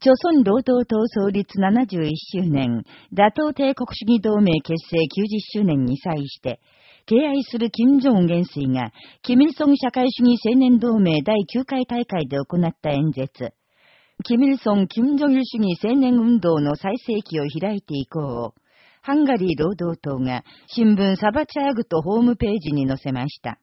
朝鮮労働党創立71周年、打倒帝国主義同盟結成90周年に際して、敬愛する金正恩元帥が、キ日ルソン社会主義青年同盟第9回大会で行った演説、キ日ルソン・キム・ジ主義青年運動の最盛期を開いていこう、ハンガリー労働党が新聞サバチャーグとホームページに載せました。